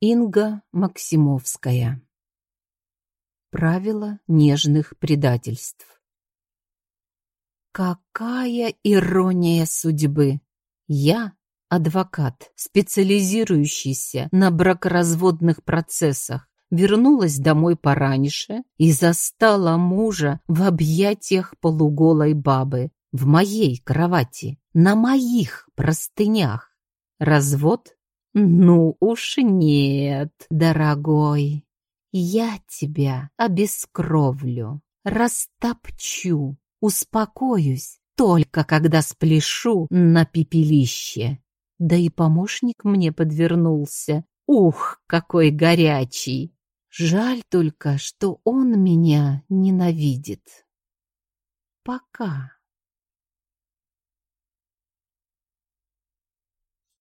Инга Максимовская. Правила нежных предательств. Какая ирония судьбы! Я адвокат, специализирующийся на бракоразводных процессах, вернулась домой пораньше и застала мужа в объятиях полуголой бабы в моей кровати, на моих простынях. Развод «Ну уж нет, дорогой, я тебя обескровлю, растопчу, успокоюсь, только когда спляшу на пепелище. Да и помощник мне подвернулся. Ух, какой горячий! Жаль только, что он меня ненавидит. Пока.